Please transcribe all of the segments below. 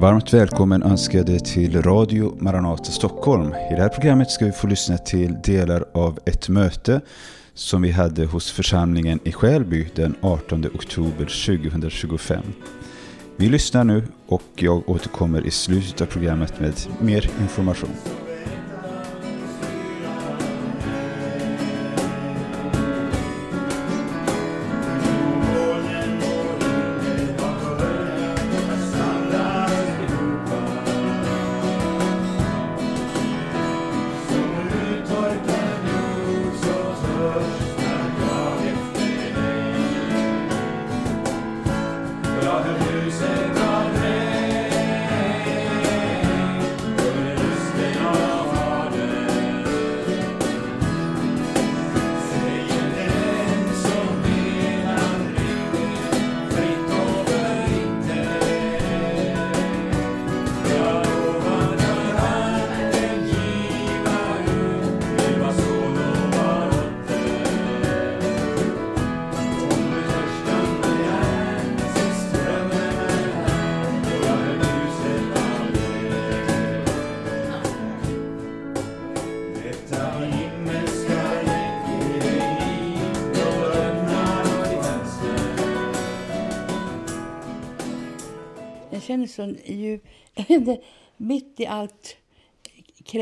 Varmt välkommen önskade till Radio Maranata Stockholm. I det här programmet ska vi få lyssna till delar av ett möte som vi hade hos församlingen i Skälby den 18 oktober 2025. Vi lyssnar nu och jag återkommer i slutet av programmet med mer information.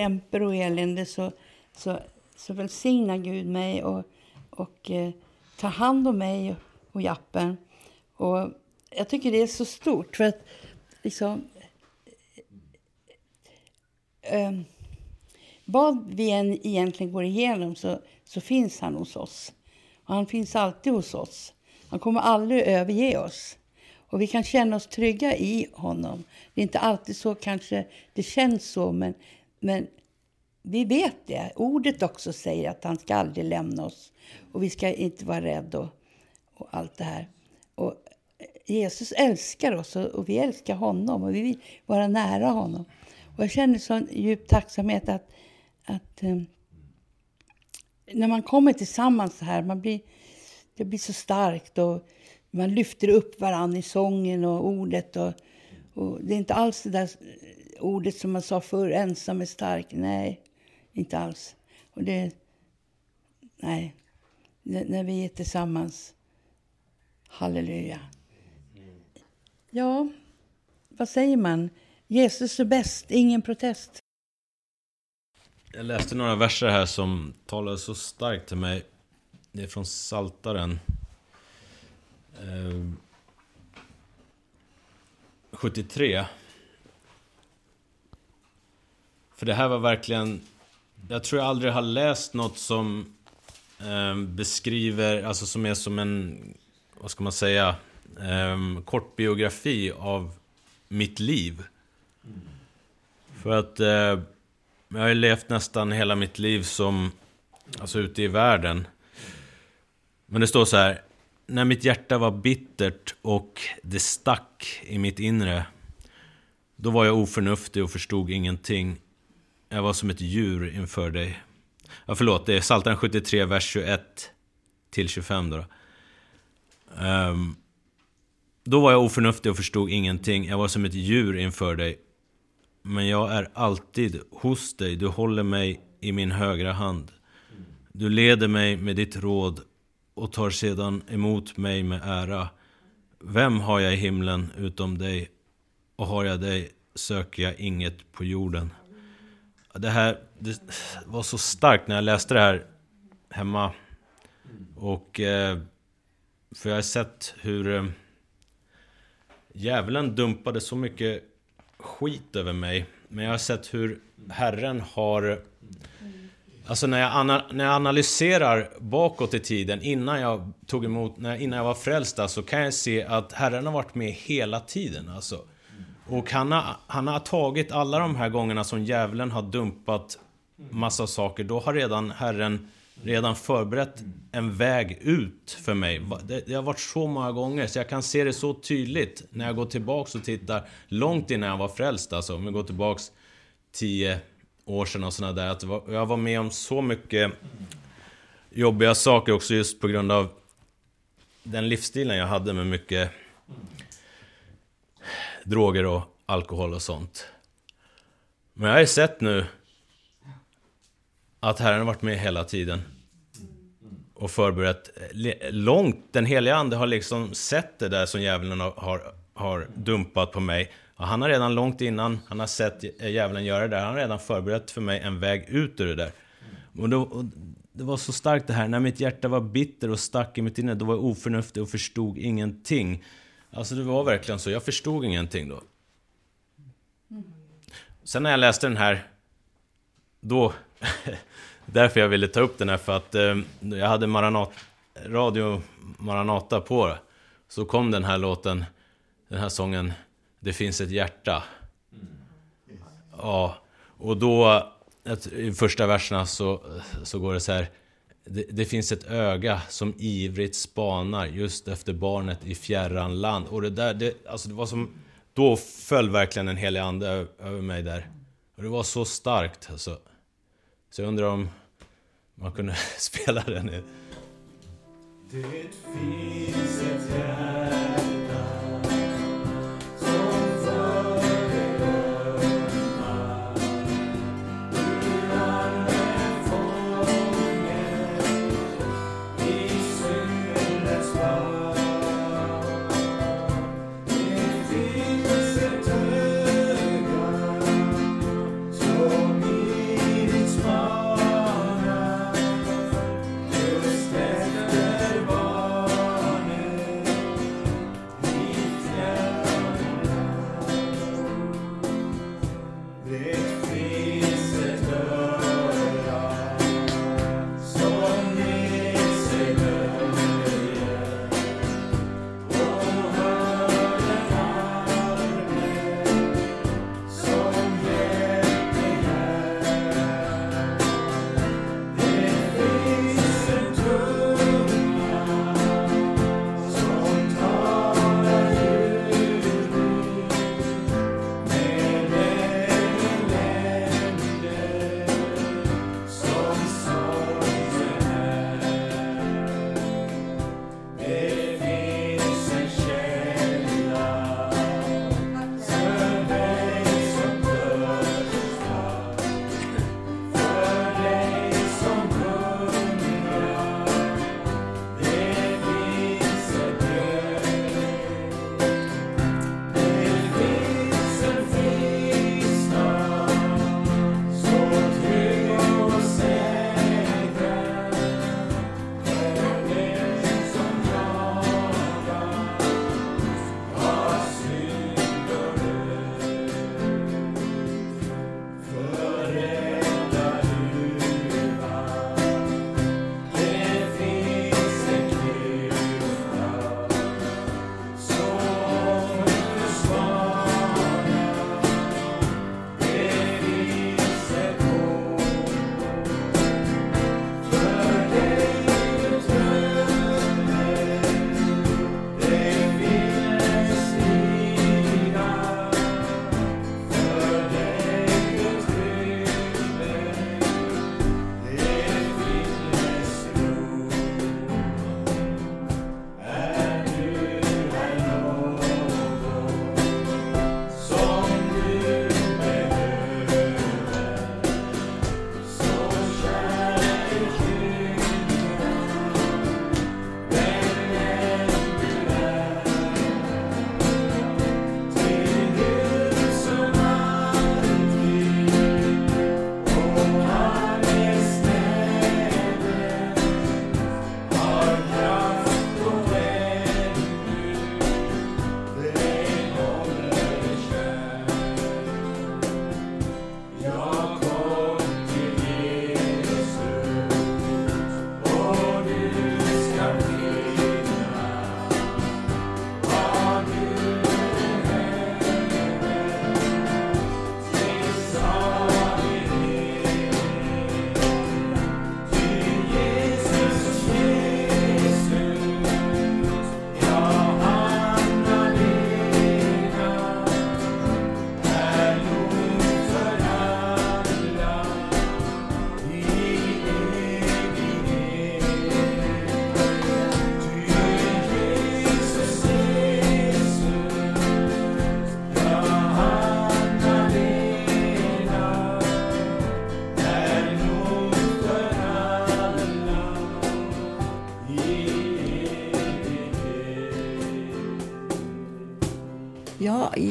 Krämper och elände så, så, så välsignar Gud mig och, och eh, tar hand om mig och, och Jappen. Och jag tycker det är så stort för att liksom... Eh, eh, vad vi än egentligen går igenom så, så finns han hos oss. Och han finns alltid hos oss. Han kommer aldrig överge oss. Och vi kan känna oss trygga i honom. Det är inte alltid så kanske det känns så, men, men vi vet det. Ordet också säger att han ska aldrig lämna oss. Och vi ska inte vara rädda och, och allt det här. Och Jesus älskar oss och vi älskar honom och vi vill vara nära honom. Och jag känner sån djup tacksamhet att, att um, när man kommer tillsammans så här, man blir, det blir så starkt och man lyfter upp varandra i sången och ordet. Och, och, det är inte alls det där ordet som man sa förr, ensam är stark. Nej, inte alls. Och det, nej, när vi är tillsammans. Halleluja. Ja, vad säger man? Jesus är bäst, ingen protest. Jag läste några verser här som talade så starkt till mig. Det är från Saltaren 73. För det här var verkligen... Jag tror jag aldrig har läst något som eh, beskriver, alltså som är som en, vad ska man säga, eh, kort biografi av mitt liv. Mm. För att eh, jag har ju levt nästan hela mitt liv som, alltså ute i världen. Men det står så här, när mitt hjärta var bittert och det stack i mitt inre, då var jag oförnuftig och förstod ingenting. Jag var som ett djur inför dig. Ja, förlåt, det är Psaltaren 73, vers 21 till 25 då. Um, då var jag oförnuftig och förstod ingenting. Jag var som ett djur inför dig. Men jag är alltid hos dig. Du håller mig i min högra hand. Du leder mig med ditt råd och tar sedan emot mig med ära. Vem har jag i himlen utom dig? Och har jag dig söker jag inget på jorden. Det här det var så starkt när jag läste det här hemma. Och... Eh, för jag har sett hur... Eh, djävulen dumpade så mycket skit över mig. Men jag har sett hur Herren har Alltså när jag, när jag analyserar bakåt i tiden, innan jag tog emot, när, innan jag var frälst, så alltså, kan jag se att Herren har varit med hela tiden. Alltså. Och han har, han har tagit alla de här gångerna som djävulen har dumpat massa saker, då har redan Herren redan förberett en väg ut för mig. Det, det, har varit så många gånger, så jag kan se det så tydligt när jag går tillbaks och tittar långt innan jag var frälst. Alltså, om vi går tillbaks tio år sedan och sådana där. Att jag var med om så mycket jobbiga saker också just på grund av den livsstilen jag hade med mycket droger och alkohol och sånt. Men jag har ju sett nu att Herren har varit med hela tiden. Och förberett långt. Den heliga Ande har liksom sett det där som djävulen har, har, dumpat på mig. Och han har redan långt innan han har sett djävulen göra det där, han har redan förberett för mig en väg ut ur det där. Och, då, och det var så starkt det här, när mitt hjärta var bitter och stack i mitt inre, då var jag oförnuftig och förstod ingenting. Alltså det var verkligen så, jag förstod ingenting då. Sen när jag läste den här, då, därför jag ville ta upp den här, för att eh, jag hade Maranat, Radio Maranata på, så kom den här låten, den här sången, Det finns ett hjärta. Ja, och då, i första verserna så, så går det så här, det, det, finns ett öga som ivrigt spanar just efter barnet i fjärran land. Och det där, det, alltså det var som... Då föll verkligen en helig ande över mig där. Och det var så starkt alltså. Så jag undrar om man kunde spela den. Det finns ett hjärta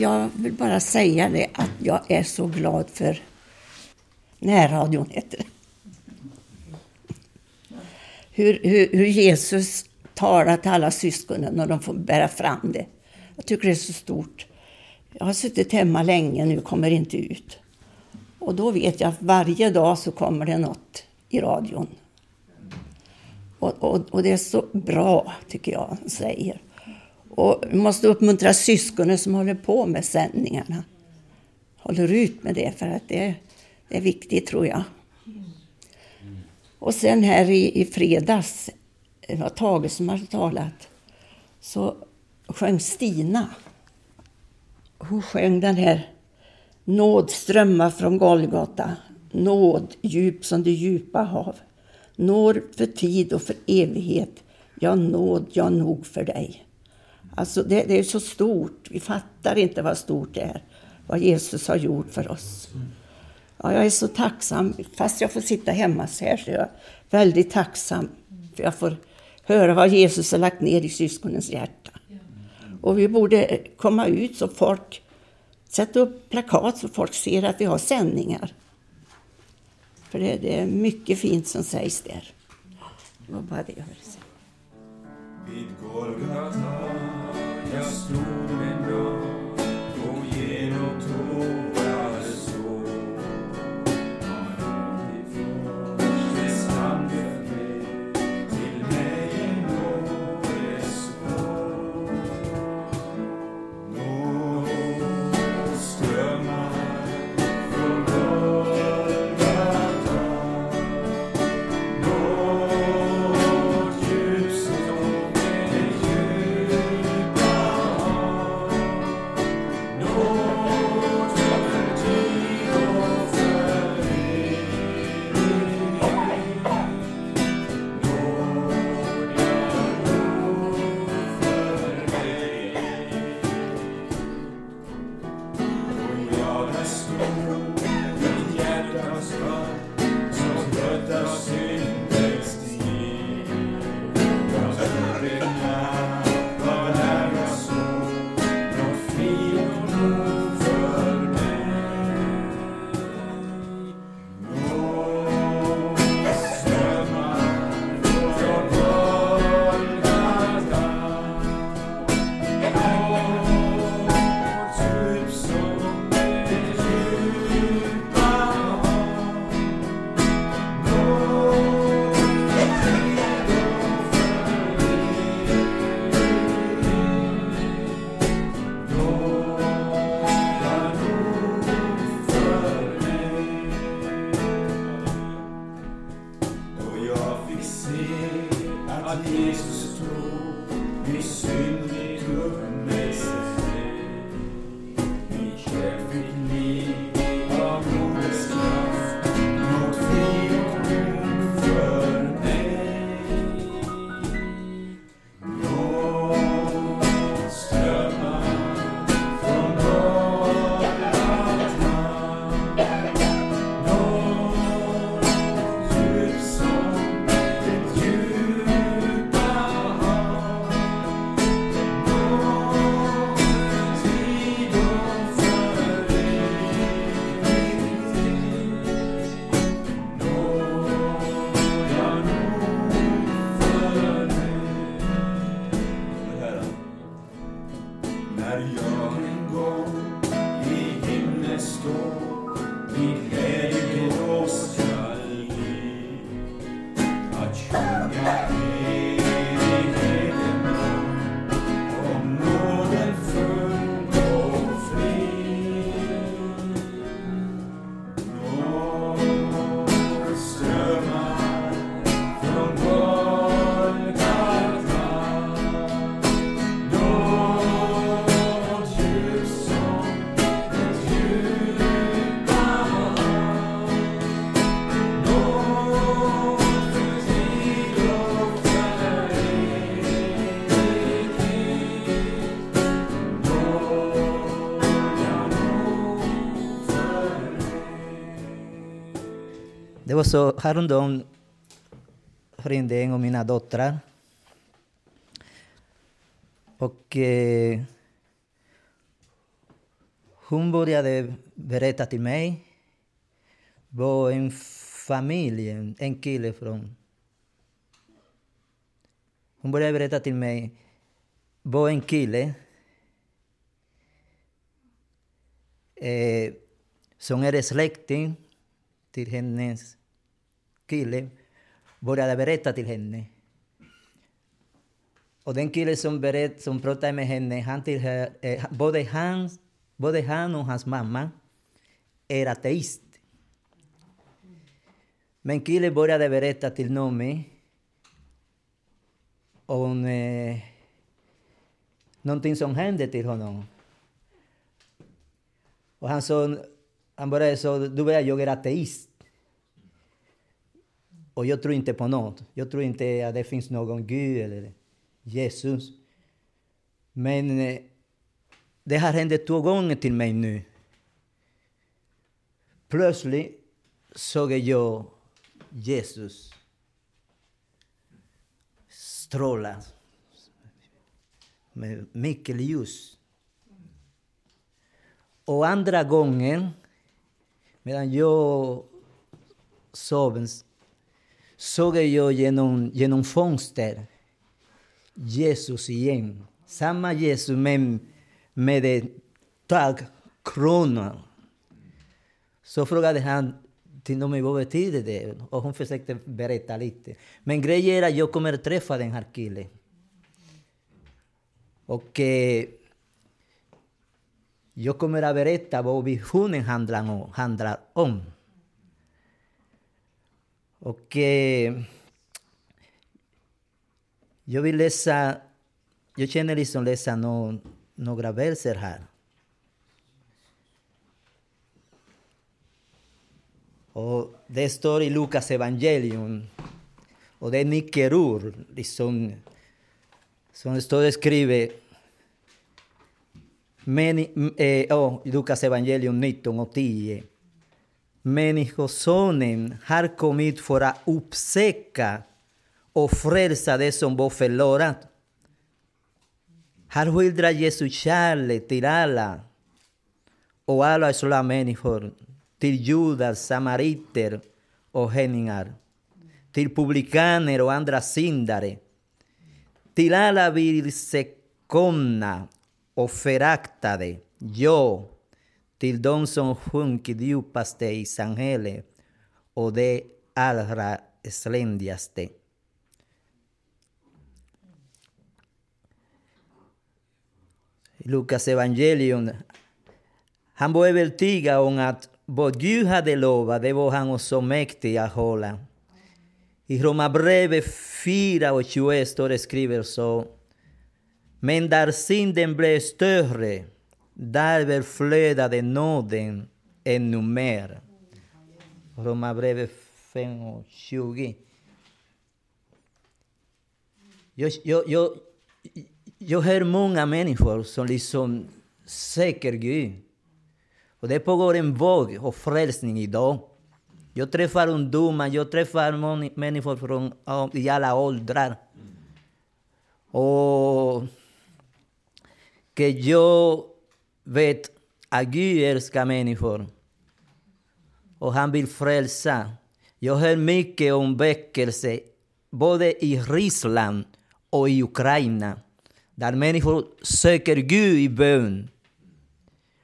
jag vill bara säga det att jag är så glad för närradion, heter det. Hur, hur, hur Jesus talar till alla syskonen när de får bära fram det. Jag tycker det är så stort. Jag har suttit hemma länge nu, kommer inte ut. Och då vet jag att varje dag så kommer det något i radion. Och, och, och det är så bra, tycker jag, säger. Och vi måste uppmuntra syskonen som håller på med sändningarna. Håller ut med det, för att det, det är viktigt, tror jag. Och sen här i, i fredags, det var Tage som hade talat, så sjöng Stina. Hon sjöng den här Nåd strömmar från Golgata, nåd djup som det djupa hav. Nåd för tid och för evighet, ja nåd, ja nog för dig. Alltså det, det, är så stort, vi fattar inte vad stort det är, vad Jesus har gjort för oss. Ja, jag är så tacksam, fast jag får sitta hemma så här så jag är väldigt tacksam för jag får höra vad Jesus har lagt ner i syskonens hjärta. Och vi borde komma ut så folk, Sätt upp plakat så folk ser att vi har sändningar. För det, det är mycket fint som sägs där. Det var bara det jag ville säga. Vid Golgata jag stod Det var så häromdagen ringde en av mina döttrar. Och eh, hon började berätta till mig. var en familj, en- kille från... Hon började berätta till mig. var en kille eh, som är släkting till hennes kille började berätta till henne. Och den kille som, berätt, som pratade med henne, han tillhör, eh, eh, både, han, både han och hans mamma är ateist. Men killen började berätta till Nomi om eh, någonting som hände till honom. Och han sa, han började säga, du vet jag är ateist. Och jag tror inte på något. Jag tror inte att det finns någon Gud eller Jesus. Men eh, det har hänt två gånger till mig nu. Plötsligt såg jag Jesus stråla med mycket ljus. Och andra gången, medan jag sov, såg jag genom, genom fönster Jesus igen. Samma Jesus men med en tagkrona. Så frågade han till mig vad betyder det? Och hon försökte berätta lite. Men grejen är att jag kommer träffa den här killen. Och eh, jag kommer att berätta vad visionen handlar om. Handlar om. Och eh, jag vill läsa, jag känner liksom läsa nå, några verser här. Och det står i Lukas evangelium. Och det är mycket ord, liksom, som det står skrivet. Men, eh, oh, Lukas evangelium 19 och 10. Människosonen har kommit för att uppsöka och frälsa det som var förlorat. Han skildrar Jesu kärlek till alla och alla sådana människor, till judar, samariter och hedningar, till publikaner och andra syndare, till alla vilsekomna och föraktade, ja, till de som sjunkit djupaste i samhället och det allra sländigaste. Lukas evangelium. Han var övertygad om att vad Gud hade lovat, det var han också mäktig att hålla. I Romarbrevet 4 och 21 står det skrivet så. Men där synden blev större, där flödade nåden ännu mer. Romarbrevet 5 och 20. Jag, jag, jag, jag hör många människor som liksom söker Gud. Och det pågår en våg av frälsning idag. Jag träffar ungdomar, jag träffar människor från i alla åldrar. Och que jag vet att Gud älskar människor. Och han vill frälsa. Jag hör mycket om väckelse, både i Ryssland och i Ukraina. Där människor söker Gud i bön.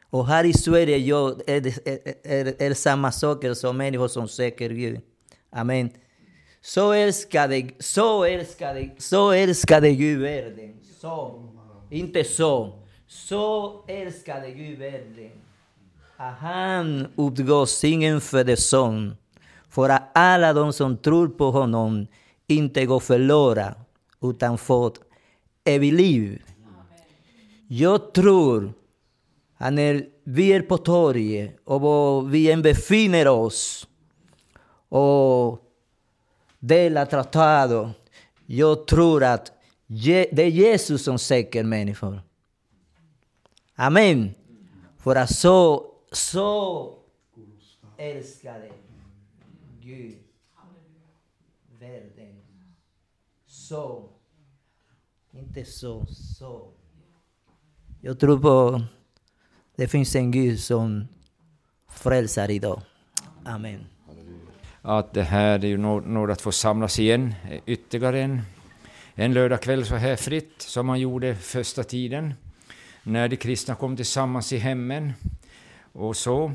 Och här i Sverige jag, är det är, är, är samma saker som människor som söker Gud. Amen. Så älskade, så älskade, så älskade Gud världen. Så. Inte så. Så älskade Gud världen. Att han utgav sin enfödde son för att alla de som tror på honom inte går förlorade utan fått evigt liv. Jag tror att när vi är på torget och var vi än befinner oss och delar tratado, jag tror att det är Jesus som söker människor. Amen. För att så, så älskade Gud världen. Så. Inte så, så. Jag tror på det finns en Gud som frälsar idag. Amen. att det här är ju något att få samlas igen eh, ytterligare en, en lördagkväll så här fritt som man gjorde första tiden när de kristna kom tillsammans i hemmen och så.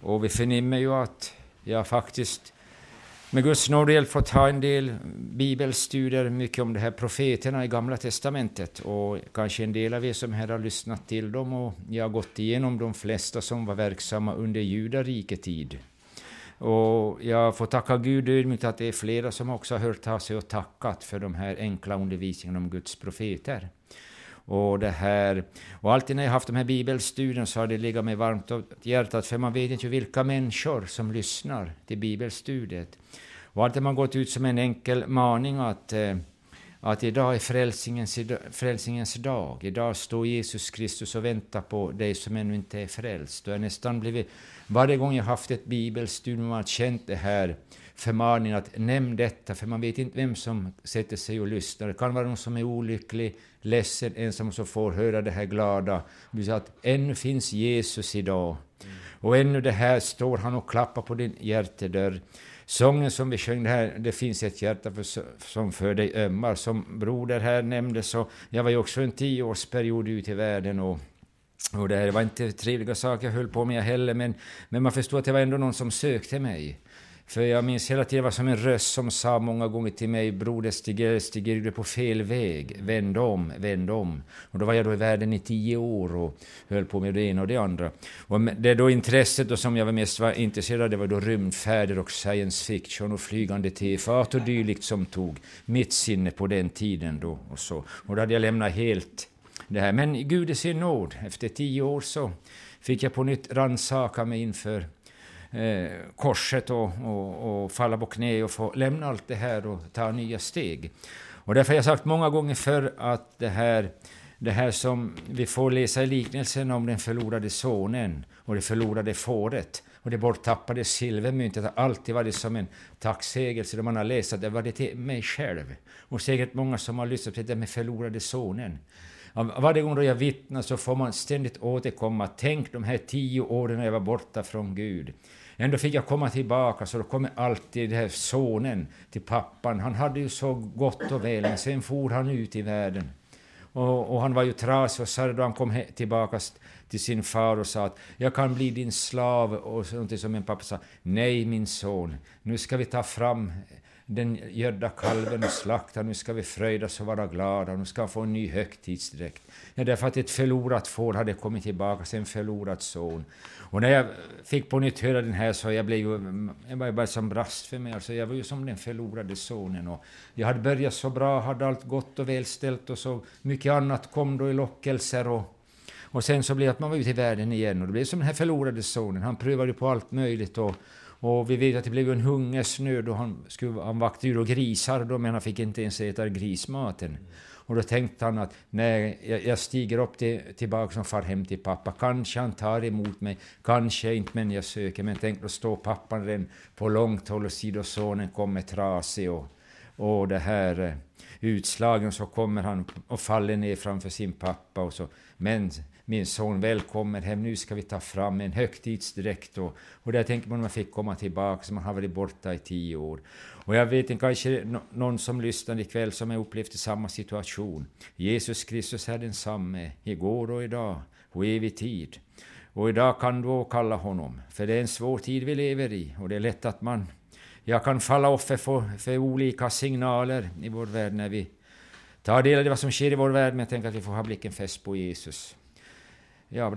Och vi förnimmer ju att jag faktiskt med Guds nåd och hjälp fått ha en del bibelstudier, mycket om de här profeterna i Gamla Testamentet. Och kanske en del av er som här har lyssnat till dem och jag har gått igenom de flesta som var verksamma under judariketid. Och jag får tacka Gud ödmjukt att det är flera som också har hört av sig och tackat för de här enkla undervisningarna om Guds profeter. Och, det här, och alltid när jag haft de här bibelstudierna så har det legat mig varmt om hjärtat, för man vet inte vilka människor som lyssnar till bibelstudiet. Och alltid har man gått ut som en enkel maning att, eh, att idag är frälsningens, frälsningens dag. Idag står Jesus Kristus och väntar på dig som ännu inte är frälst. Och jag nästan blivit, varje gång jag haft ett bibelstudium har jag känt det här förmaningen att nämn detta, för man vet inte vem som sätter sig och lyssnar. Det kan vara någon som är olycklig, ledsen, ensam så får höra det här glada. Vi vill att ännu finns Jesus idag. Och ännu det här står han och klappar på din hjärtedörr. Sången som vi sjöng här, det finns ett hjärta för, som för dig ömmar. Som broder här nämnde så, jag var ju också en tioårsperiod ute i världen och och det här var inte trevliga saker jag höll på med heller, men, men man förstod att det var ändå någon som sökte mig. För jag minns hela tiden var som en röst som sa många gånger till mig, Broder Stiger, Stiger du är på fel väg, vänd om, vänd om. Och då var jag då i världen i tio år och höll på med det ena och det andra. Och det då intresset då som jag var mest var intresserad av, det var då rymdfärder och science fiction och flygande tefat och dylikt som tog mitt sinne på den tiden då. Och, så. och då hade jag lämnat helt det här. Men Gud i sin nåd, efter tio år så fick jag på nytt rannsaka mig inför eh, korset och, och, och falla på knä och få lämna allt det här och ta nya steg. Och därför har jag sagt många gånger förr att det här, det här som vi får läsa i liknelsen om den förlorade sonen och det förlorade fåret och det borttappade silvermyntet har alltid varit som en tacksägelse då man har läst att det var det till mig själv. Och säkert många som har lyssnat på det med förlorade sonen. Varje gång då jag vittnar så får man ständigt återkomma. Tänk de här tio åren när jag var borta från Gud. Ändå fick jag komma tillbaka, så då kommer alltid den här sonen till pappan. Han hade ju så gott och väl, men sen for han ut i världen. Och, och han var ju trasig och sa då han kom tillbaka till sin far och sa att jag kan bli din slav. Och sånt som min pappa sa, nej min son, nu ska vi ta fram den gödda kalven och slakta, nu ska vi fröjdas och vara glada, nu ska han få en ny högtidsdräkt. Ja, därför att ett förlorat får hade kommit tillbaka, en förlorad son. Och när jag fick på nytt höra den här så jag blev ju, jag var bara som brast för mig, alltså jag var ju som den förlorade sonen. Och jag hade börjat så bra, hade allt gott och välställt och så mycket annat kom då i lockelser och och sen så blev det att man var ute i världen igen och det blev som den här förlorade sonen. Han prövade på allt möjligt och och vi vet att det blev en hungersnöd och han, skulle, han vaktade ju grisar då, men han fick inte ens äta grismaten. Och då tänkte han att nej, jag, jag stiger upp till, tillbaka och far hem till pappa. Kanske han tar emot mig, kanske inte, men jag söker. Men tänk, då står pappan redan på långt håll och sidosonen kommer trasig och, och det här eh, utslagen så kommer han och faller ner framför sin pappa och så. Men min son, välkommen hem, nu ska vi ta fram en högtidsdräkt. Och, och där tänker man att man fick komma tillbaka, så man har varit borta i tio år. Och jag vet inte, kanske någon som lyssnar ikväll som har upplevt samma situation. Jesus Kristus är densamme, igår och idag och evig tid. Och idag kan du kalla honom, för det är en svår tid vi lever i och det är lätt att man jag kan falla offer för, för olika signaler i vår värld när vi tar del av det vad som sker i vår värld, men jag tänker att vi får ha blicken fäst på Jesus. Ja,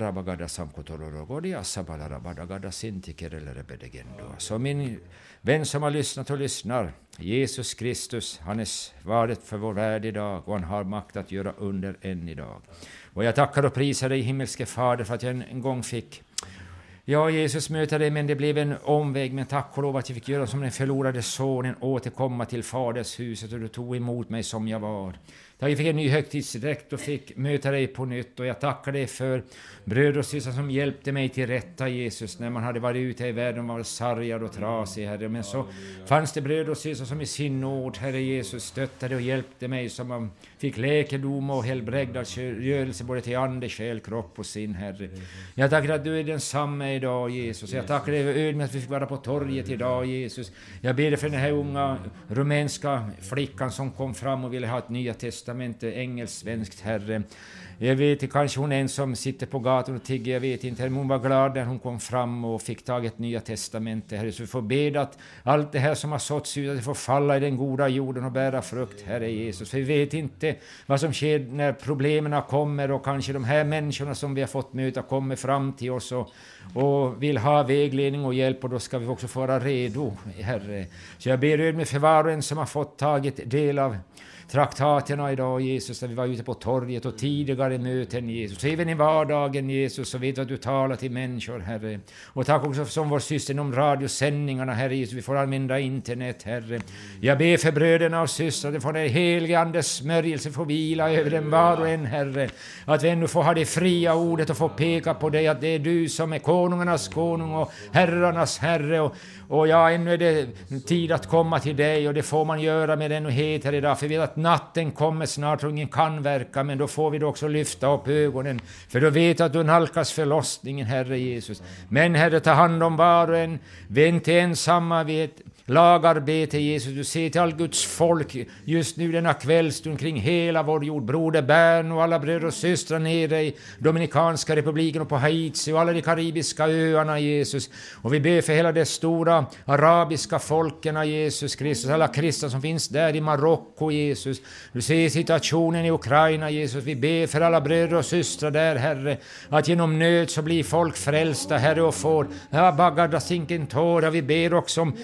samkotororogodi samkotororogodia sintikerelerebedegendo. Så min vän som har lyssnat och lyssnar, Jesus Kristus, han är svaret för vår värld idag och han har makt att göra under än idag. Och jag tackar och prisar dig himmelske Fader för att jag en gång fick Ja, Jesus möter dig, men det blev en omväg. Men tack och lov att jag fick göra som den förlorade sonen, återkomma till Faders huset och du tog emot mig som jag var. Tack, fick en ny högtidsdräkt och fick möta dig på nytt. Och jag tackar dig för bröder och systrar som hjälpte mig till rätta, Jesus, när man hade varit ute i världen och var sargad och trasig, Herre. Men så fanns det bröder och systrar som i sin nåd, Herre Jesus, stöttade och hjälpte mig, som man fick läkedom och helbrägdagörelse både till ande, själ, kropp och sin, Herre. Jag tackar att du är densamme idag, Jesus. Jag tackar dig ödmjukt att vi fick vara på torget idag, Jesus. Jag ber dig för den här unga rumänska flickan som kom fram och ville ha ett nya testamente, engelskt-svenskt, Herre. Jag vet inte, kanske hon är en som sitter på gatan och tigger, jag vet inte. Men hon var glad när hon kom fram och fick tag i ett nya testamentet. Herre. Så vi får be att allt det här som har såtts ut, att det får falla i den goda jorden och bära frukt, Herre Jesus. För vi vet inte vad som sker när problemen kommer och kanske de här människorna som vi har fått möta kommer fram till oss och, och vill ha vägledning och hjälp och då ska vi också få vara redo, Herre. Så jag ber ödmjukt för var och en som har fått tagit del av traktaterna idag Jesus, när vi var ute på torget och tidigare möten Jesus. Även i vardagen Jesus, så vet vi att du talar till människor Herre. Och tack också som vår syster om radiosändningarna Herre Jesus, vi får använda internet Herre. Jag ber för bröderna och systrarna, får den helige Andes smörjelse få vila över dem var och en Herre. Att vi ännu får ha det fria ordet och få peka på dig att det är du som är konungarnas konung och herrarnas herre. Och, och ja, ännu är det tid att komma till dig och det får man göra med den och heter idag. För vi vet att natten kommer snart och ingen kan verka, men då får vi då också lyfta upp ögonen. För då vet du att du nalkas förlossningen, Herre Jesus. Men Herre, ta hand om var och en. Vi är inte ensamma, vi är ett lagarbete, Jesus. Du ser till all Guds folk just nu denna kvällstund kring hela vår jord. Broder Bern och alla bröder och systrar nere i Dominikanska republiken och på Haiti och alla de karibiska öarna, Jesus. Och vi ber för hela det stora arabiska folken, Jesus Kristus. Alla kristna som finns där i Marocko, Jesus. Du ser situationen i Ukraina, Jesus. Vi ber för alla bröder och systrar där, Herre. Att genom nöd så blir folk frälsta, Herre, och får Bagada Vi ber också om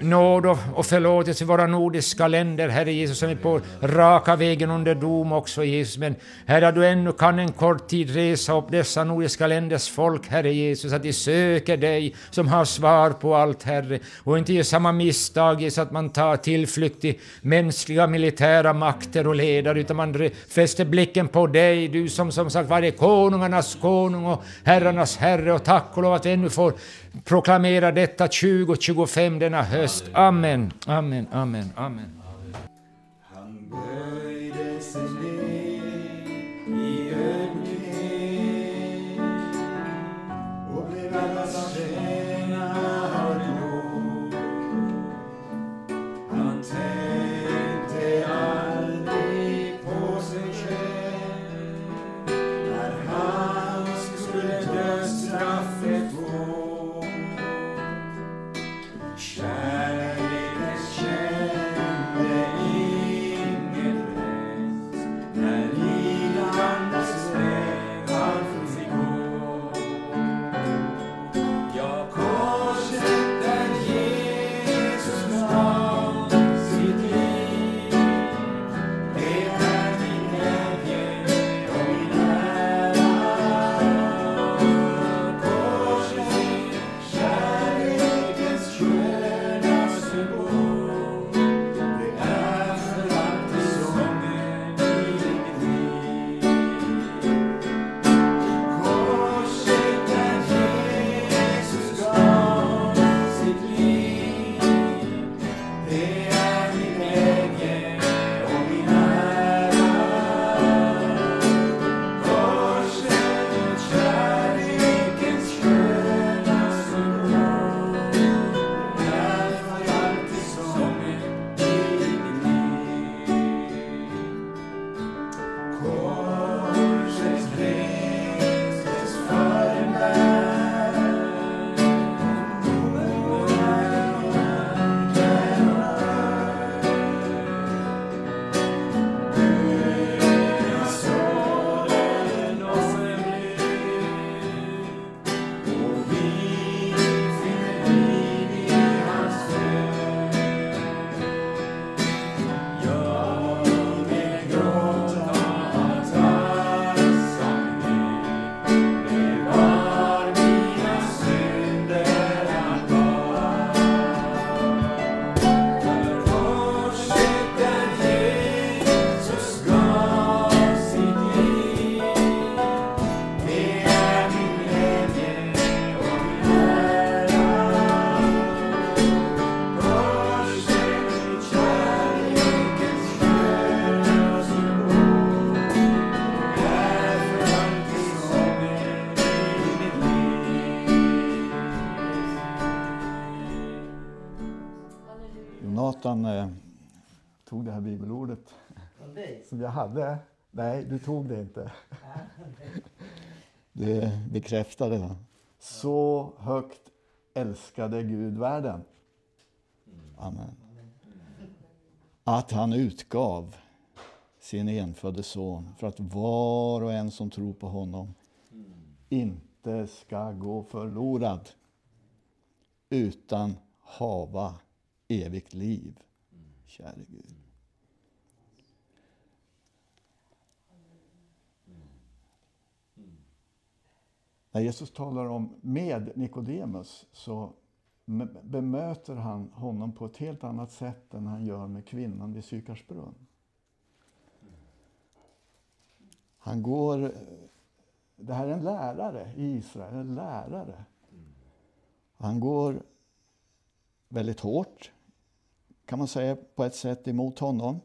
nåd och, och förlåtelse i våra nordiska länder, Herre Jesus, som är på raka vägen under dom också, Jesus. Men Herre, du ännu kan en kort tid resa upp dessa nordiska länders folk, Herre Jesus, att de söker dig som har svar på allt, Herre. Och inte gör samma misstag, Jesus, att man tar tillflykt i mänskliga militära makter och ledare, utan man fäster blicken på dig, du som som sagt var är konungarnas konung och herrarnas herre. Och tack och lov att vi ännu får proklamera detta 2025 denna höst. Amen, amen, amen, amen. amen. Som jag hade. Nej, du tog det inte. Det bekräftade han. Så högt älskade Gud världen. Amen. Att han utgav sin enfödde son för att var och en som tror på honom inte ska gå förlorad utan hava evigt liv. Käre Gud. När Jesus talar om med Nikodemus så bemöter han honom på ett helt annat sätt än han gör med kvinnan vid Sykars brunn. Han går... Det här är en lärare i Israel, en lärare. Han går väldigt hårt, kan man säga, på ett sätt emot honom.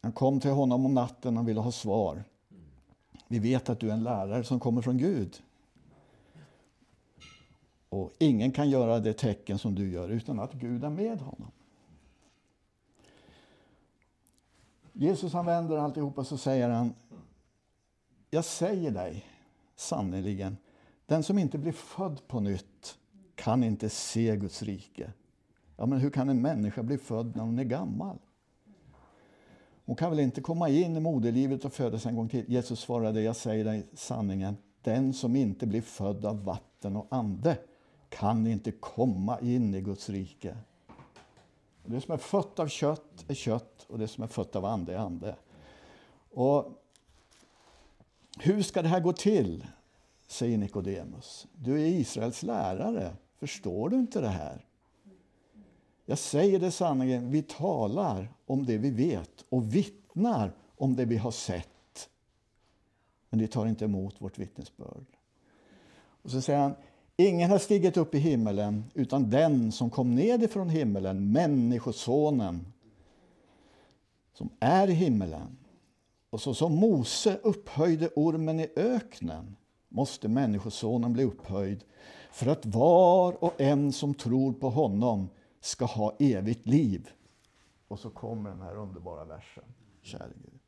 Han kom till honom om natten och ville ha svar. Vi vet att du är en lärare som kommer från Gud. Och ingen kan göra det tecken som du gör utan att Gud är med honom. Jesus han vänder alltihopa så säger han Jag säger dig sannerligen den som inte blir född på nytt kan inte se Guds rike. Ja, men hur kan en människa bli född när hon är gammal? Hon kan väl inte komma in i moderlivet och födas en gång till? Jesus svarade, jag säger dig sanningen, den som inte blir född av vatten och ande kan inte komma in i Guds rike. Det som är fött av kött är kött och det som är fött av ande är ande. Och hur ska det här gå till? säger Nikodemus. Du är Israels lärare. Förstår du inte det här? Jag säger det sanningen, vi talar om det vi vet och vittnar om det vi har sett. Men de tar inte emot vårt vittnesbörd. Och så säger han, ingen har stigit upp i himmelen utan den som kom ned ifrån himmelen, Människosonen, som är i himmelen. Och så som Mose upphöjde ormen i öknen måste Människosonen bli upphöjd för att var och en som tror på honom ska ha evigt liv. Och så kommer den här underbara versen. Käre Gud.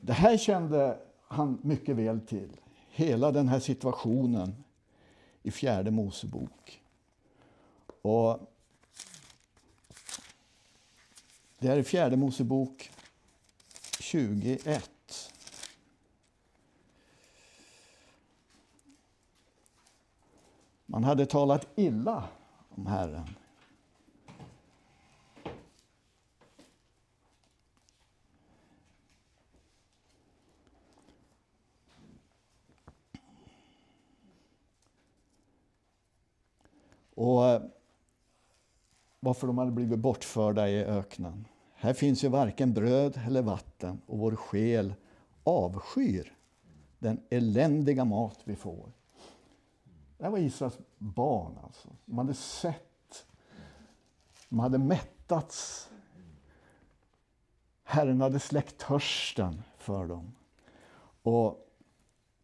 Det här kände han mycket väl till. Hela den här situationen i fjärde Mosebok. Och det här är fjärde Mosebok 21. Man hade talat illa om Herren. Och eh, varför de hade blivit bortförda i öknen. Här finns ju varken bröd eller vatten och vår själ avskyr den eländiga mat vi får. Det här var Israels barn alltså. De hade sett. De hade mättats. Herren hade släckt törsten för dem. Och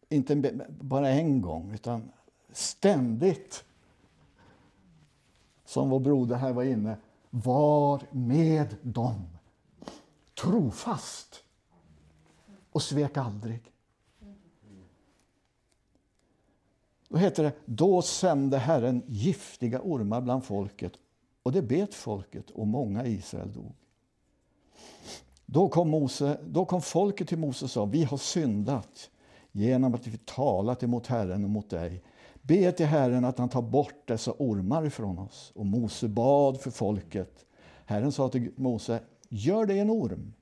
inte bara en gång, utan ständigt. Som vår broder här var inne. Var med dem. Trofast. Och svek aldrig. Då heter det, då sände Herren giftiga ormar bland folket och det bet folket och många i Israel dog. Då kom, Mose, då kom folket till Mose och sa, vi har syndat genom att vi talat emot Herren och mot dig. Be till Herren att han tar bort dessa ormar ifrån oss. Och Mose bad för folket. Herren sa till Mose, gör dig en orm.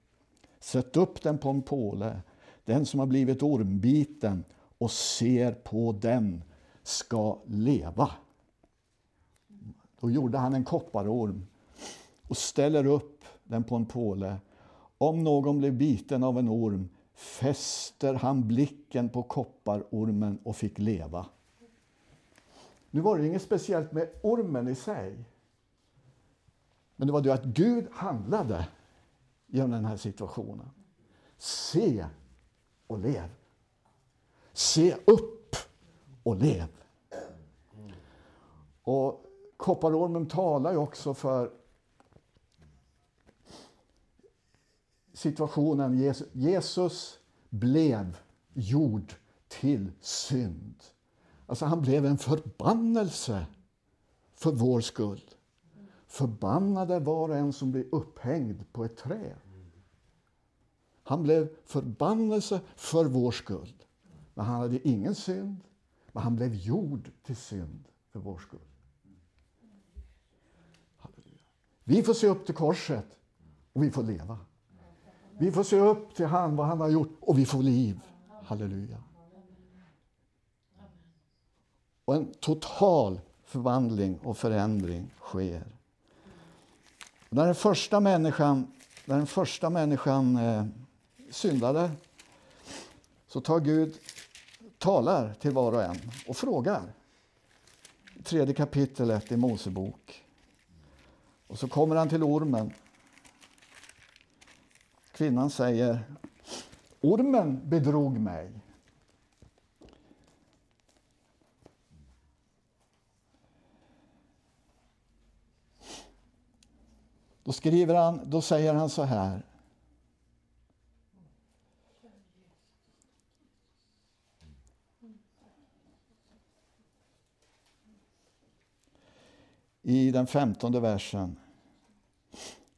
Sätt upp den på en påle. Den som har blivit ormbiten och ser på den ska leva. Då gjorde han en kopparorm och ställer upp den på en påle. Om någon blev biten av en orm fäster han blicken på kopparormen och fick leva. Nu var det inget speciellt med ormen i sig. Men det var det att Gud handlade genom den här situationen. Se och lev. Se upp och lev. Och kopparormen talar ju också för situationen. Jesus, Jesus blev gjord till synd. Alltså han blev en förbannelse för vår skull. Förbannade var och en som blir upphängd på ett träd. Han blev förbannelse för vår skull. Men han hade ingen synd. Men han blev gjord till synd för vår skull. Halleluja. Vi får se upp till korset och vi får leva. Vi får se upp till han, vad han har gjort och vi får liv. Halleluja. Och en total förvandling och förändring sker. När den första människan, när den första människan eh, syndade så tar Gud talar till var och en och frågar. Tredje kapitlet i Mosebok. Och så kommer han till ormen. Kvinnan säger Ormen bedrog mig. Då skriver han, då säger han så här. I den femtonde versen.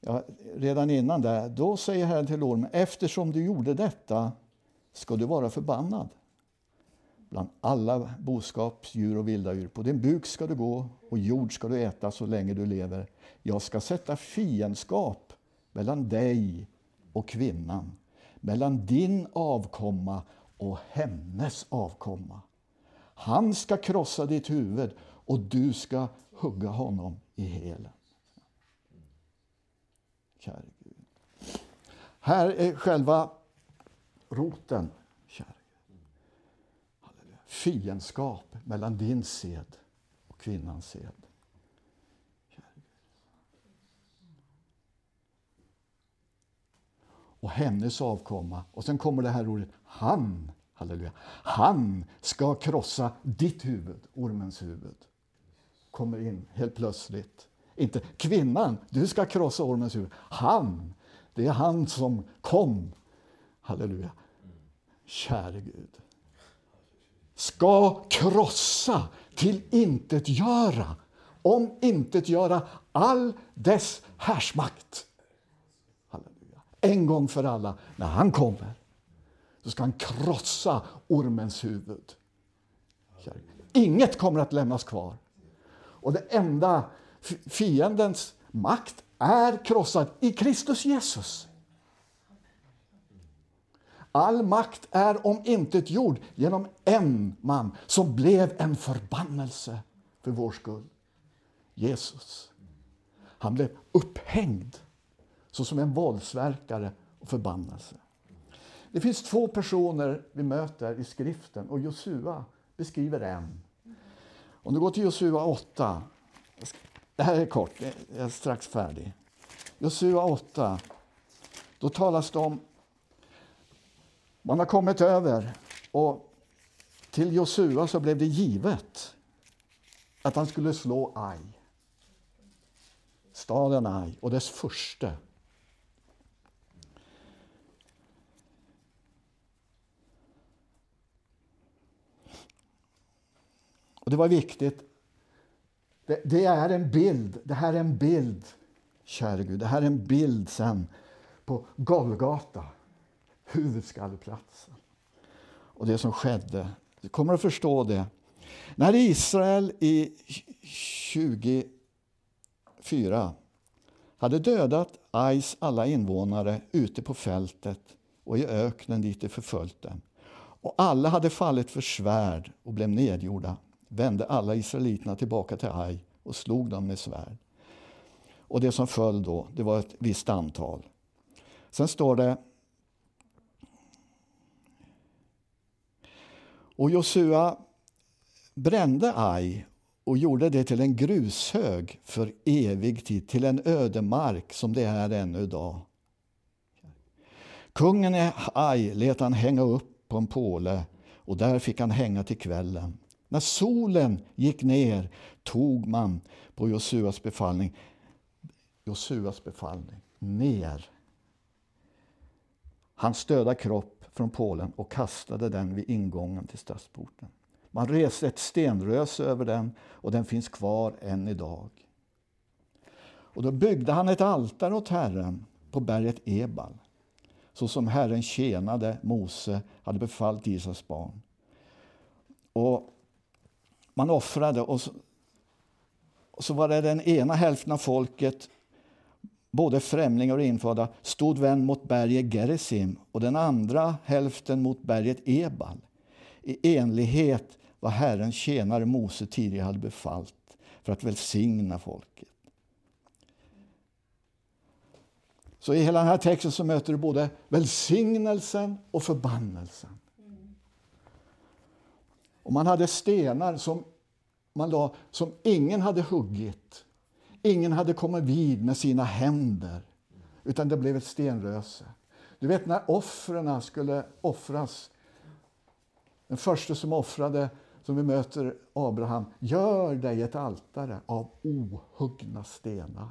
Ja, redan innan det, då säger Herren till ormen, eftersom du gjorde detta ska du vara förbannad bland alla boskapsdjur och vilda djur. På din buk ska du gå och jord ska du äta så länge du lever. Jag ska sätta fiendskap mellan dig och kvinnan, mellan din avkomma och hennes avkomma. Han ska krossa ditt huvud och du ska hugga honom i hälen. Käre Gud. Här är själva roten, käre Gud. Fiendskap mellan din sed och kvinnans sed. Och hennes avkomma. Och sen kommer det här ordet, han, halleluja, han ska krossa ditt huvud, ormens huvud. Kommer in helt plötsligt. Inte kvinnan, du ska krossa ormens huvud. Han, det är han som kom. Halleluja. Käre Gud. Ska krossa, till intet göra, om intet göra all dess härsmakt. Halleluja. En gång för alla, när han kommer, så ska han krossa ormens huvud. Inget kommer att lämnas kvar. Och det enda fiendens makt är krossad i Kristus Jesus. All makt är om intet gjord genom en man som blev en förbannelse för vår skull. Jesus. Han blev upphängd såsom en våldsverkare och förbannelse. Det finns två personer vi möter i skriften och Josua beskriver en. Om du går till Josua 8. Det här är kort, jag är strax färdig. Josua 8. Då talas det om man har kommit över och till Josua så blev det givet att han skulle slå Aj, Staden Aj, och dess furste. Och det var viktigt. Det, det, är en bild. Det här är en bild, käre Gud. Det här är en bild sen på Golgata, huvudskalleplatsen. Och det som skedde. Du kommer att förstå det. När Israel i 24 hade dödat Ais alla invånare ute på fältet och i öknen dit de förföljt dem och alla hade fallit för svärd och blev nedgjorda vände alla israeliterna tillbaka till Ai och slog dem med svärd. Och det som föll då, det var ett visst antal. Sen står det Och Josua brände Ai och gjorde det till en grushög för evig tid, till en ödemark som det är ännu idag. Kungen i Ai lät han hänga upp på en påle och där fick han hänga till kvällen. När solen gick ner tog man på Josuas befallning, Josuas befallning ner hans döda kropp från Polen och kastade den vid ingången till stadsporten. Man reste ett stenröse över den och den finns kvar än idag. Och då byggde han ett altare åt Herren på berget Ebal, så som Herren tjänade Mose hade befallt Israels barn. Och man offrade och så, och så var det den ena hälften av folket, både främlingar och infödda, stod vänd mot berget Gerizim och den andra hälften mot berget Ebal i enlighet vad Herren tjänare Mose tidigare hade befallt för att välsigna folket. Så i hela den här texten så möter du både välsignelsen och förbannelsen. Och man hade stenar som, man la, som ingen hade huggit. Ingen hade kommit vid med sina händer, utan det blev ett stenröse. Du vet när offren skulle offras, den första som offrade, som vi möter Abraham, gör dig ett altare av ohuggna stenar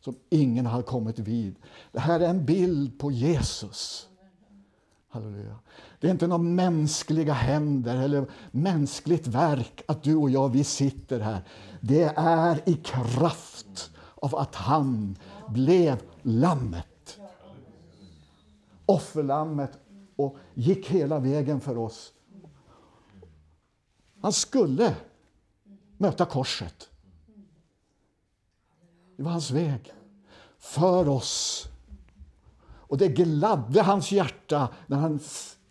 som ingen har kommit vid. Det här är en bild på Jesus. Halleluja. Det är inte några mänskliga händer eller mänskligt verk att du och jag vi sitter här. Det är i kraft av att han blev lammet. Offerlammet och gick hela vägen för oss. Han skulle möta korset. Det var hans väg för oss. Och det gladde hans hjärta när han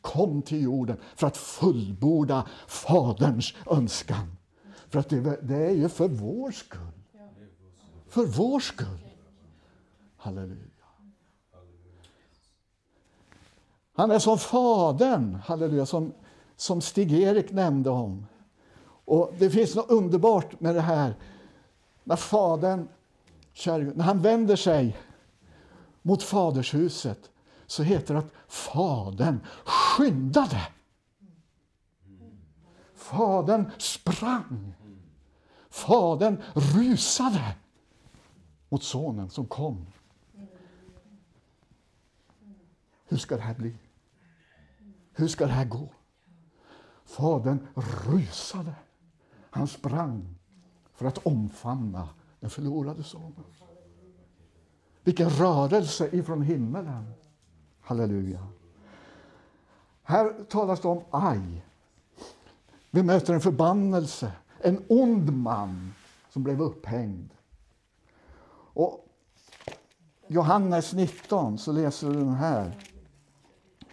kom till jorden för att fullborda Faderns önskan. För att det, det är ju för vår skull. För vår skull. Halleluja. Han är som Fadern, halleluja, som, som Stig-Erik nämnde om. Och Det finns något underbart med det här. När Fadern, när han vänder sig mot fadershuset så heter det att Fadern skyndade. Fadern sprang. Fadern rusade mot sonen som kom. Hur ska det här bli? Hur ska det här gå? Fadern rusade. Han sprang för att omfamna den förlorade sonen. Vilken rörelse ifrån himmelen. Halleluja. Här talas det om aj. Vi möter en förbannelse, en ond man som blev upphängd. Och Johannes 19 så läser du den här.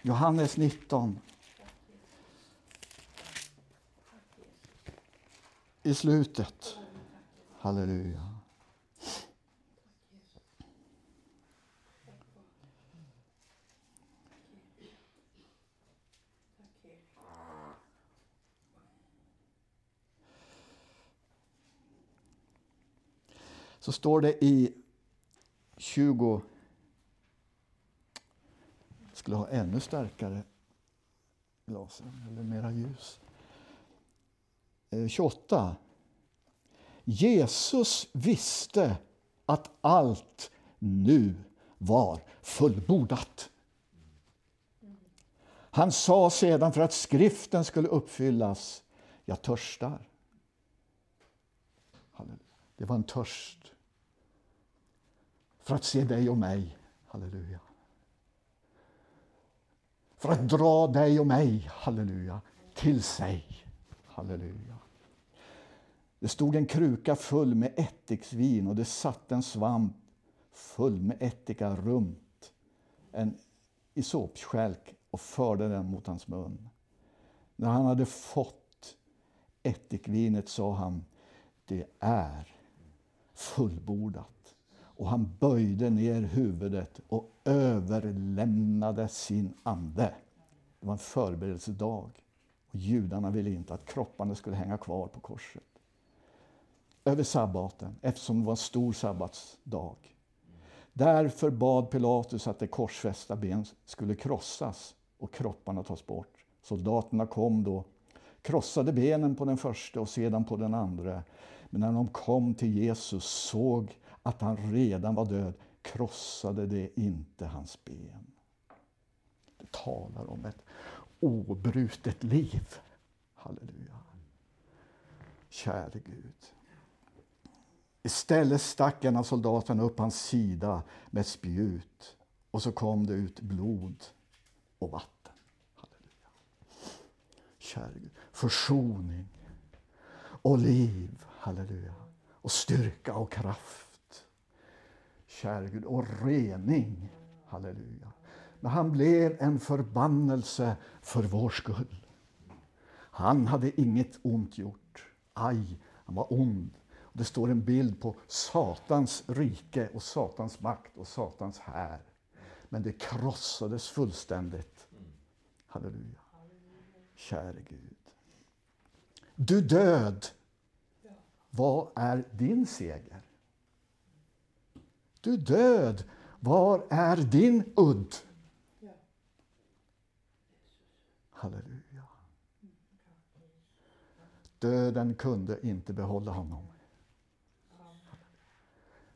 Johannes 19. I slutet. Halleluja. Så står det i 20... Jag skulle ha ännu starkare glasen, eller mera ljus. Eh, 28. Jesus visste att allt nu var fullbordat. Han sa sedan för att skriften skulle uppfyllas, jag törstar. Det var en törst för att se dig och mig. Halleluja. För att dra dig och mig, halleluja, till sig. Halleluja. Det stod en kruka full med ättiksvin och det satt en svamp full med ättika runt en isopskälk och förde den mot hans mun. När han hade fått ättikvinet sa han, det är fullbordat. Och han böjde ner huvudet och överlämnade sin ande. Det var en förberedelsedag. Och judarna ville inte att kropparna skulle hänga kvar på korset. Över sabbaten, eftersom det var en stor sabbatsdag. Därför bad Pilatus att det korsfästa ben skulle krossas och kropparna tas bort. Soldaterna kom då krossade benen på den första och sedan på den andra. Men när de kom till Jesus såg att han redan var död krossade det inte hans ben. Det talar om ett obrutet liv. Halleluja. Käre Gud. Istället stack en av soldaterna upp hans sida med ett spjut och så kom det ut blod och vatten. Halleluja. Käre Gud. Försoning och liv. Halleluja. Och styrka och kraft. Käre Gud. Och rening. Halleluja. Men han blev en förbannelse för vår skull. Han hade inget ont gjort. Aj, han var ond. Det står en bild på Satans rike och Satans makt och Satans här. Men det krossades fullständigt. Halleluja. Käre Gud. Du död, vad är din seger? Du död, var är din udd? Halleluja. Döden kunde inte behålla honom.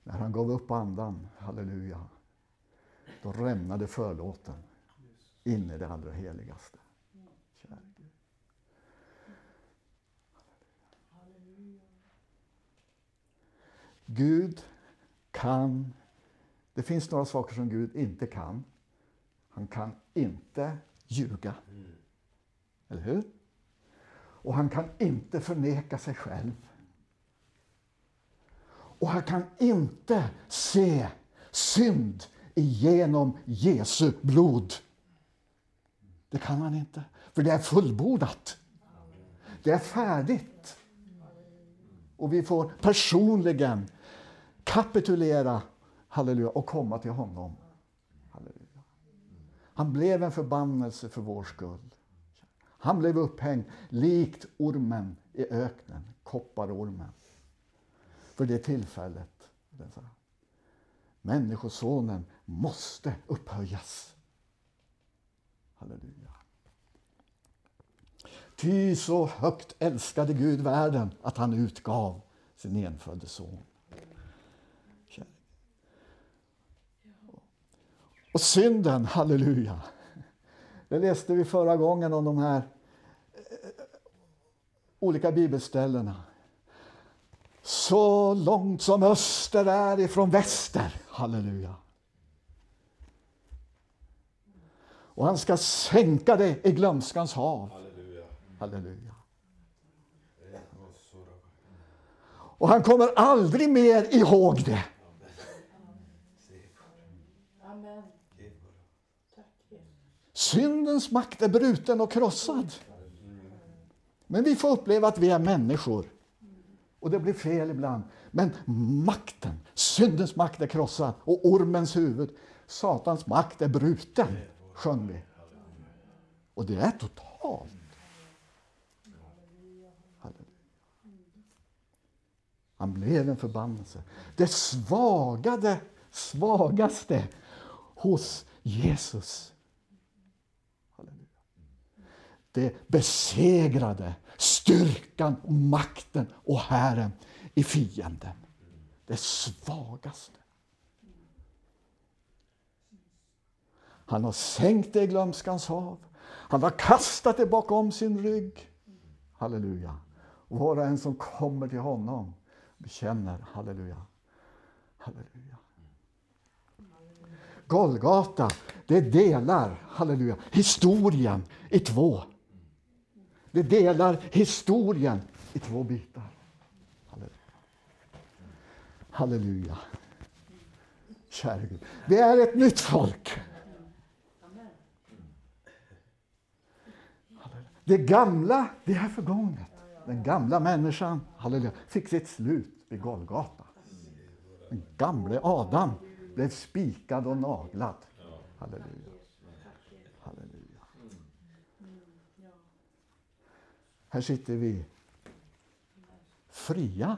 När han gav upp andan, halleluja, då rämnade förlåten in i det allra heligaste. Käre Gud. Gud kan, det finns några saker som Gud inte kan. Han kan inte ljuga. Eller hur? Och han kan inte förneka sig själv. Och han kan inte se synd igenom Jesu blod. Det kan han inte, för det är fullbordat. Det är färdigt. Och vi får personligen kapitulera, halleluja, och komma till honom. Halleluja. Han blev en förbannelse för vår skull. Han blev upphängd likt ormen i öknen, kopparormen. För det tillfället. Människosonen måste upphöjas. Halleluja. Ty så högt älskade Gud världen att han utgav sin enfödde son. Och synden, halleluja. Det läste vi förra gången om de här eh, olika bibelställena. Så långt som öster är ifrån väster. Halleluja. Och han ska sänka det i glömskans hav. Halleluja. Och han kommer aldrig mer ihåg det. Syndens makt är bruten och krossad. Men vi får uppleva att vi är människor. Och det blir fel ibland. Men makten, syndens makt är krossad och ormens huvud, Satans makt är bruten, sjöng vi. Och det är totalt. Han blev en förbannelse. Det svagade, svagaste hos Jesus. Halleluja. Det besegrade styrkan, makten och hären i fienden. Det svagaste. Han har sänkt det i glömskans hav. Han har kastat det bakom sin rygg. Halleluja. Och var och en som kommer till honom bekänner halleluja. Halleluja. Golgata, det delar, halleluja, historien i två. Det delar historien i två bitar. Halleluja. Kära Gud. Vi är ett nytt folk. Det gamla, det är förgånget. Den gamla människan, halleluja, fick sitt slut vid Golgata. Den gamle Adam blev spikad och naglad. Halleluja. Här sitter vi fria.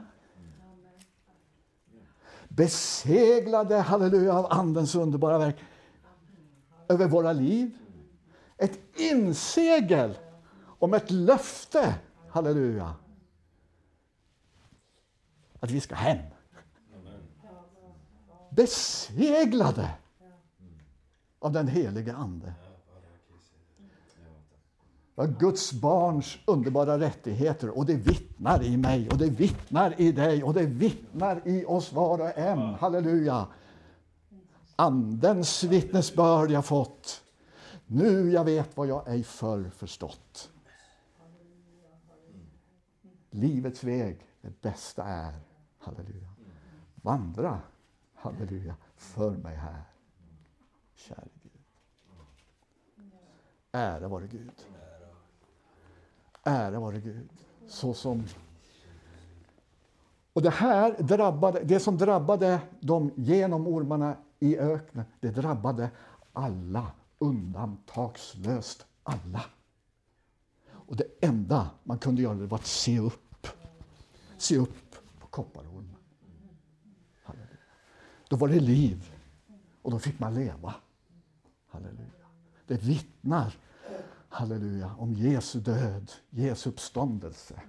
Beseglade, halleluja, av Andens underbara verk över våra liv. Ett insegel om ett löfte, halleluja, att vi ska hem. Beseglade av den helige Ande. Jag har Guds barns underbara rättigheter och det vittnar i mig och det vittnar i dig och det vittnar i oss var och en. Halleluja! Andens vittnesbörd jag fått. Nu jag vet vad jag ej förr förstått. Livets väg, det bästa är, halleluja, vandra, halleluja, för mig här. Käre Gud. Ära vare Gud. Ära vare Gud. Så som... Och det här drabbade, det som drabbade dem genom ormarna i öknen, det drabbade alla undantagslöst alla. Och det enda man kunde göra var att se upp. Se upp på kopparormen. Halleluja. Då var det liv och då fick man leva. Halleluja. Det vittnar halleluja, om Jesu död, Jesu uppståndelse.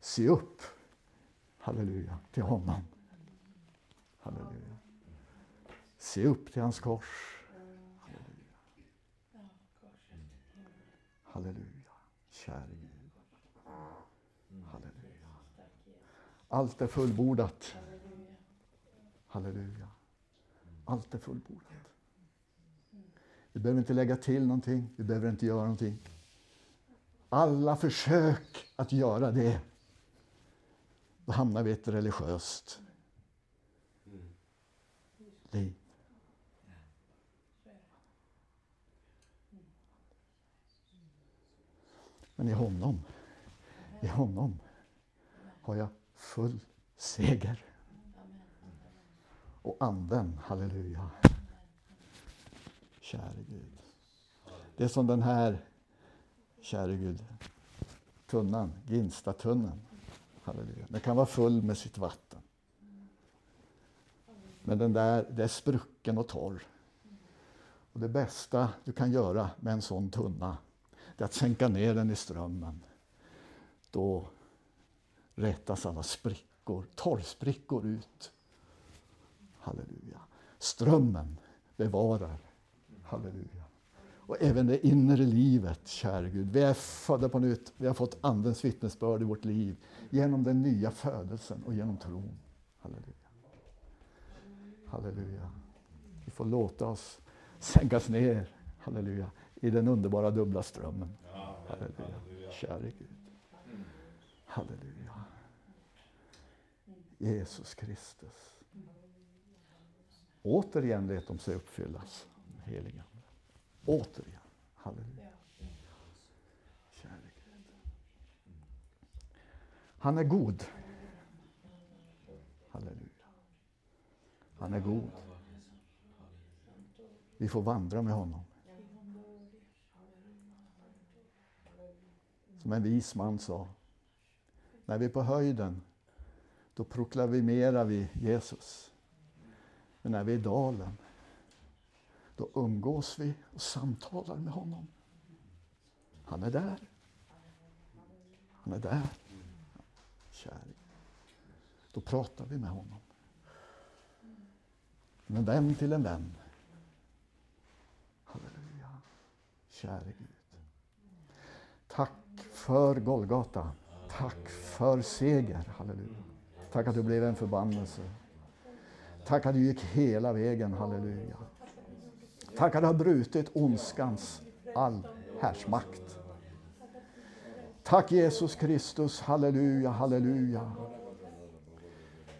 Se upp, halleluja, till honom. Halleluja. Se upp till hans kors. Halleluja. Halleluja. Käre Gud. Halleluja. Allt är fullbordat. Halleluja. Allt är fullbordat. Vi behöver inte lägga till någonting, vi behöver inte göra någonting. Alla försök att göra det, då hamnar vi i ett religiöst liv. Men i honom, i honom har jag full seger. Och anden, halleluja. Käre Gud. Det är som den här, käre Gud, tunnan, Ginstatunneln. Halleluja. Den kan vara full med sitt vatten. Men den där, det är sprucken och torr. Och det bästa du kan göra med en sån tunna, det är att sänka ner den i strömmen. Då rätas alla sprickor, torrsprickor ut. Halleluja. Strömmen bevarar. Halleluja. Och även det inre livet, käre Gud. Vi är födda på nytt. Vi har fått Andens vittnesbörd i vårt liv genom den nya födelsen och genom tron. Halleluja. Halleluja. Vi får låta oss sänkas ner, halleluja, i den underbara dubbla strömmen. Halleluja. Käre Gud. Halleluja. Jesus Kristus. Återigen lät de sig uppfyllas, heliga Återigen. Halleluja. Gud. Han är god. Halleluja. Han är god. Vi får vandra med honom. Som en vis man sa. När vi är på höjden, då proklamerar vi Jesus. Men när vi är i dalen, då umgås vi och samtalar med honom. Han är där. Han är där. Käre. Då pratar vi med honom. Som en vän till en vän. Halleluja. Käre Gud. Tack för Golgata. Tack för seger. Halleluja. Tack att du blev en förbannelse. Tack att du gick hela vägen. Halleluja. Tack att du har brutit ondskans all härsmakt. Tack Jesus Kristus. Halleluja, halleluja.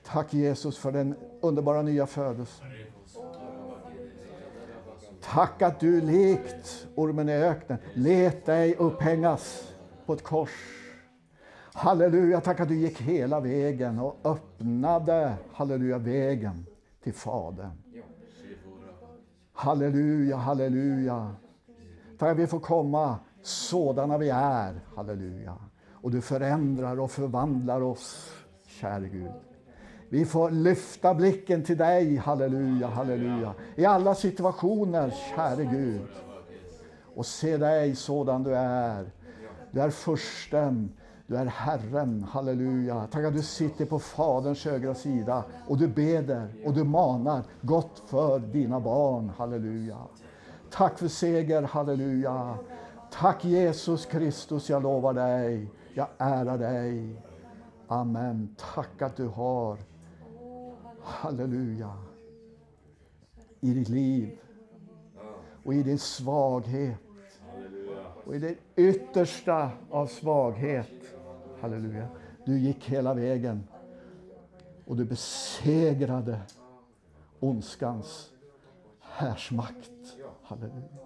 Tack Jesus för den underbara nya födelsen. Tack att du likt ormen i öknen lät dig upphängas på ett kors. Halleluja, tack att du gick hela vägen och öppnade, halleluja, vägen till Fadern. Halleluja, halleluja. För att vi får komma sådana vi är, halleluja. Och du förändrar och förvandlar oss, käre Gud. Vi får lyfta blicken till dig, halleluja, halleluja. I alla situationer, käre Gud. och se dig sådan du är. Du är försten, du är Herren, halleluja. Tack att du sitter på Faderns högra sida och du beder och du manar gott för dina barn, halleluja. Tack för seger, halleluja. Tack Jesus Kristus, jag lovar dig, jag ärar dig. Amen. Tack att du har, halleluja, i ditt liv och i din svaghet och i det yttersta av svaghet, halleluja, du gick hela vägen och du besegrade ondskans härsmakt. Halleluja.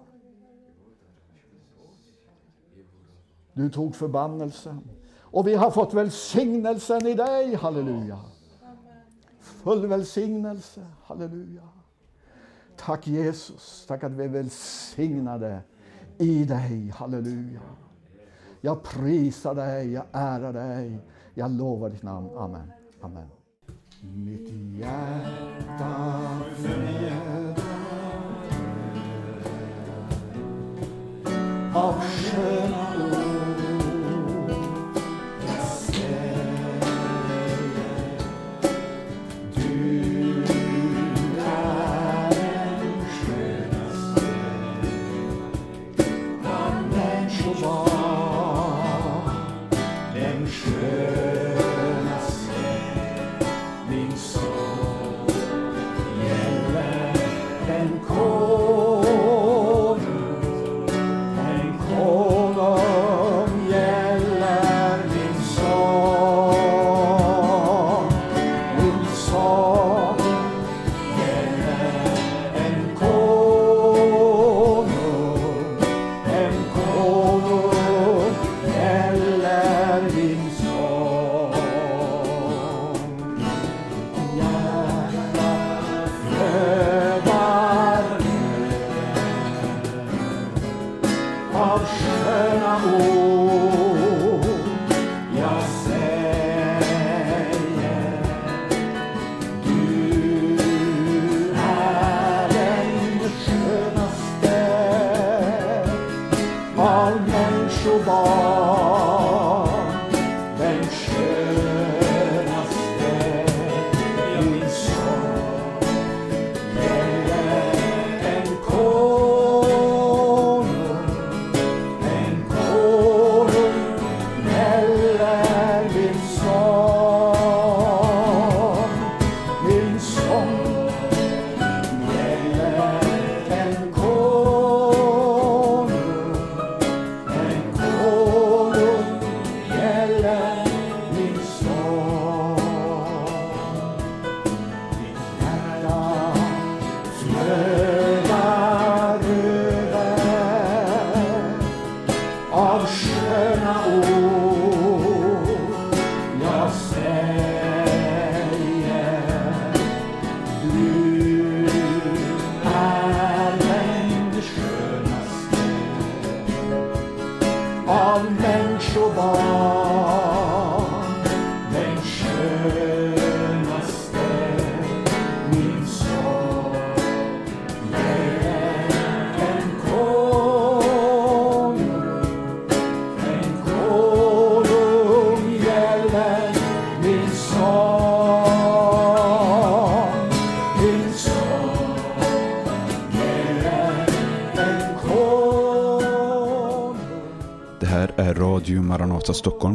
Du tog förbannelsen och vi har fått välsignelsen i dig, halleluja. Full välsignelse, halleluja. Tack Jesus, tack att vi är välsignade i dig, halleluja. Jag prisar dig, jag ärar dig, jag lovar ditt namn. Amen. Amen. Mitt hjärta flödar av sköna ord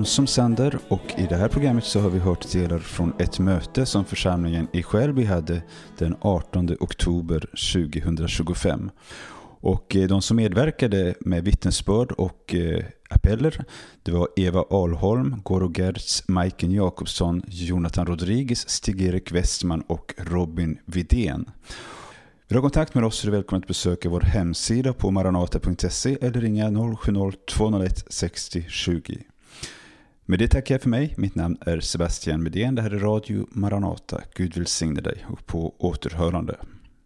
Maranata Stockholm som sänder och i det här programmet så har vi hört delar från ett möte som församlingen i Skälby hade den 18 oktober 2025. Och eh, de som medverkade med vittnesbörd och eh, appeller, det var Eva Alholm, Goro Gertz, Majken Jakobsson, Jonathan Rodriguez, Stig-Erik Westman och Robin Vidén. Vill du ha kontakt med oss så är du välkommen att besöka vår hemsida på maranata.se eller ringa 070-201 60 20. Med det tackar jag för mig. Mitt namn är Sebastian Medén. Det här är Radio Maranata. Gud välsigne dig och på återhörande.